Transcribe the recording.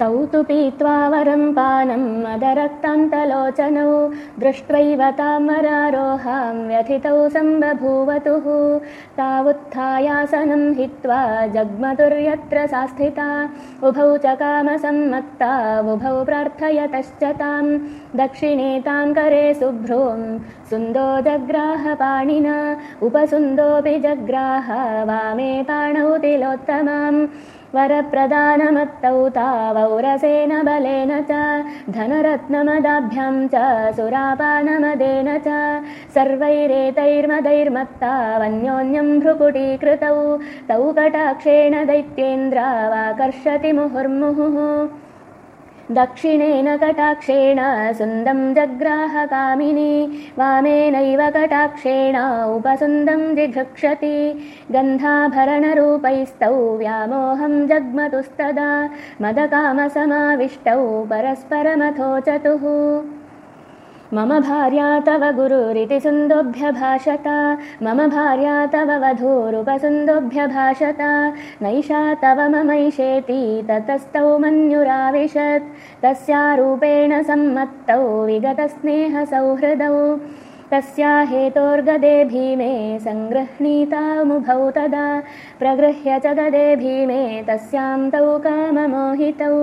तौ तु पीत्वा वरं पानं मदरक्तान्तलोचनौ दृष्ट्वैव तामरारोहां व्यथितौ सम्बभूवतुः। तावुत्थायासनं हित्वा जग्मतुर्यत्र सा स्थिता उभौ च कामसम्मत्ता उभौ प्रार्थयतश्च तां। दक्षिणे तां करे शुभ्रूं सुन्दो जग्राहपाणिना उपसुन्दोऽपि जग्राह वामे पाणौ तिलोत्तमाम् वरप्रदानमत्तौ तावौरसेन बलेन च धनरत्नमदाभ्यां च सुरापानमदेन च। सर्वैरेतैर्मदैर्मत्तावन्योन्यं भ्रुकुटीकृतौ तौ कटाक्षेण दैत्येन्द्रावाकर्षति मुहुर्मुहुः दक्षिणेन कटाक्षेण सुन्दं जग्राहकामिनी वामेनैव कटाक्षेण उपसुन्दं जिघृक्षति। गन्धाभरणरूपैस्तौ व्यामोहं जग्मतुस्तदा मदकामसमाविष्टौ परस्परमथोचतुः मम भार्या तव गुरुरिति सुन्दोऽभ्यभाषत मम भार्या तव वधूरुपसुन्दोऽभ्यभाषत नैषा तव ममैषेति ततस्तौ मन्युराविशत्। तस्यारूपेण सम्मत्तौ विगतस्नेहसौहृदौ। तस्या हेतोर्गदे भीमे सङ्गृह्णीतामुभौ तदा। प्रगृह्य च गदे भीमे तस्यां तौ काममोहितौ